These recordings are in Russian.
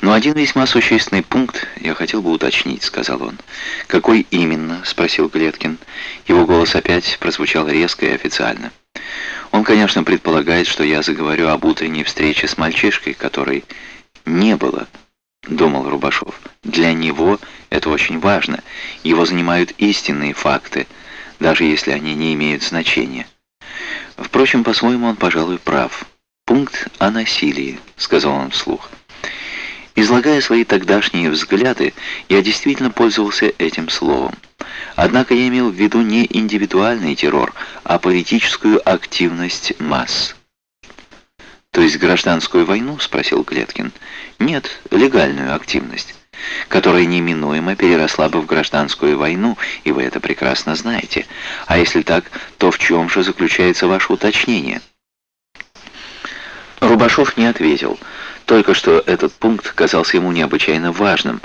«Но один весьма существенный пункт я хотел бы уточнить», — сказал он. «Какой именно?» — спросил Глеткин. Его голос опять прозвучал резко и официально. «Он, конечно, предполагает, что я заговорю об утренней встрече с мальчишкой, которой не было», — думал Рубашов. «Для него это очень важно. Его занимают истинные факты, даже если они не имеют значения». Впрочем, по-своему он, пожалуй, прав. «Пункт о насилии», — сказал он вслух. Излагая свои тогдашние взгляды, я действительно пользовался этим словом. Однако я имел в виду не индивидуальный террор, а политическую активность масс. «То есть гражданскую войну?» — спросил Клеткин. «Нет, легальную активность, которая неминуемо переросла бы в гражданскую войну, и вы это прекрасно знаете. А если так, то в чем же заключается ваше уточнение?» Рубашов не ответил. Только что этот пункт казался ему необычайно важным.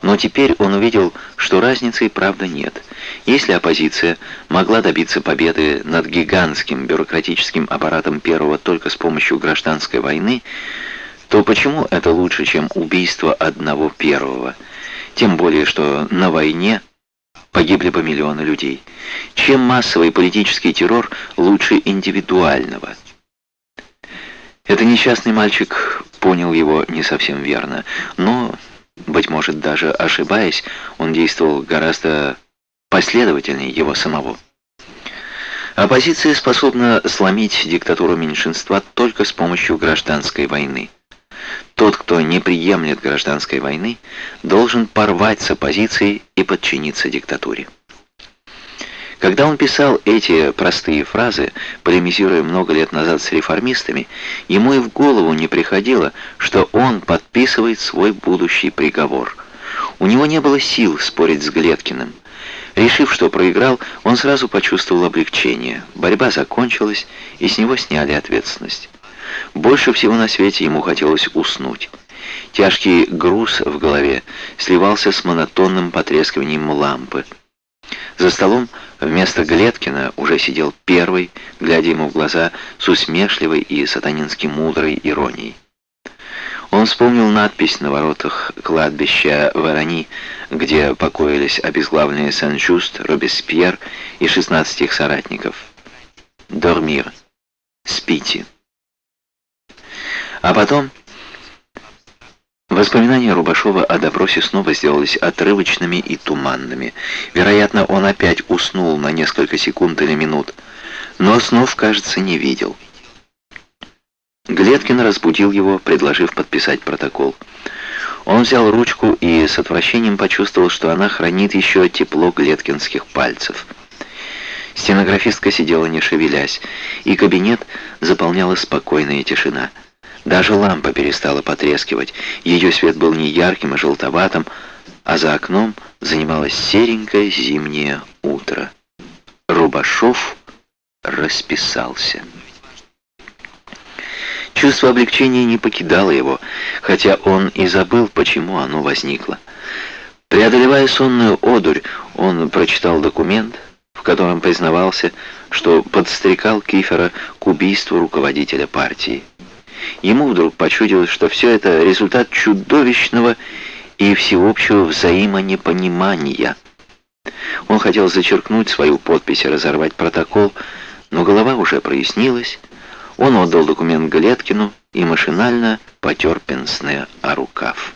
Но теперь он увидел, что разницы и правда нет. Если оппозиция могла добиться победы над гигантским бюрократическим аппаратом первого только с помощью гражданской войны, то почему это лучше, чем убийство одного первого? Тем более, что на войне погибли бы миллионы людей. Чем массовый политический террор лучше индивидуального? Это несчастный мальчик понял его не совсем верно, но, быть может, даже ошибаясь, он действовал гораздо последовательнее его самого. Оппозиция способна сломить диктатуру меньшинства только с помощью гражданской войны. Тот, кто не приемлет гражданской войны, должен порвать с оппозицией и подчиниться диктатуре. Когда он писал эти простые фразы, полемизируя много лет назад с реформистами, ему и в голову не приходило, что он подписывает свой будущий приговор. У него не было сил спорить с Глеткиным. Решив, что проиграл, он сразу почувствовал облегчение. Борьба закончилась, и с него сняли ответственность. Больше всего на свете ему хотелось уснуть. Тяжкий груз в голове сливался с монотонным потрескиванием лампы. За столом вместо Глеткина уже сидел первый, глядя ему в глаза с усмешливой и сатанински мудрой иронией. Он вспомнил надпись на воротах кладбища Ворони, где покоились обезглавленные Сен-Жуст, Робеспьер и 16 их соратников. «Дормир. Спите». А потом Воспоминания Рубашова о допросе снова сделались отрывочными и туманными. Вероятно, он опять уснул на несколько секунд или минут, но снов, кажется, не видел. Глеткин разбудил его, предложив подписать протокол. Он взял ручку и с отвращением почувствовал, что она хранит еще тепло глеткинских пальцев. Стенографистка сидела не шевелясь, и кабинет заполняла спокойная тишина — даже лампа перестала потрескивать. Ее свет был не ярким, а желтоватым, а за окном занималось серенькое зимнее утро. Рубашов расписался. Чувство облегчения не покидало его, хотя он и забыл, почему оно возникло. Преодолевая сонную одурь, он прочитал документ, в котором признавался, что подстрекал Кифера к убийству руководителя партии. Ему вдруг почудилось, что все это результат чудовищного и всеобщего взаимонепонимания. Он хотел зачеркнуть свою подпись и разорвать протокол, но голова уже прояснилась. Он отдал документ Галеткину и машинально потер пенсне о рукав.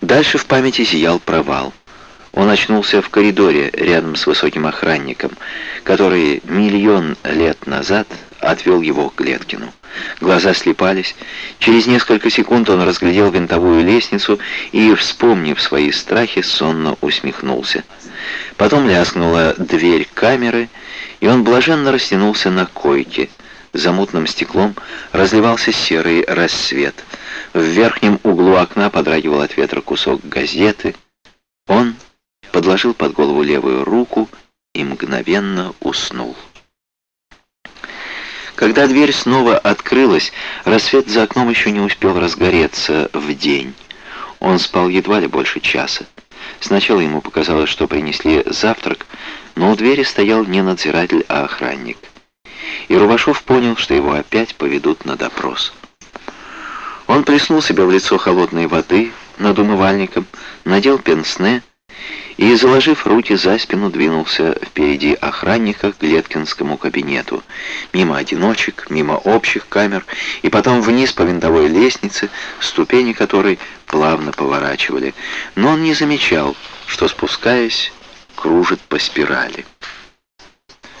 Дальше в памяти зиял провал. Он очнулся в коридоре рядом с высоким охранником, который миллион лет назад отвел его к Леткину. Глаза слепались. Через несколько секунд он разглядел винтовую лестницу и, вспомнив свои страхи, сонно усмехнулся. Потом лязгнула дверь камеры, и он блаженно растянулся на койке. За мутным стеклом разливался серый рассвет. В верхнем углу окна подрагивал от ветра кусок газеты. Он подложил под голову левую руку и мгновенно уснул. Когда дверь снова открылась, рассвет за окном еще не успел разгореться в день. Он спал едва ли больше часа. Сначала ему показалось, что принесли завтрак, но у двери стоял не надзиратель, а охранник. И Рубашов понял, что его опять поведут на допрос. Он плеснул себя в лицо холодной воды над умывальником, надел пенсне и, заложив руки за спину, двинулся впереди охранника к Глеткинскому кабинету, мимо одиночек, мимо общих камер, и потом вниз по винтовой лестнице, ступени которой плавно поворачивали. Но он не замечал, что, спускаясь, кружит по спирали.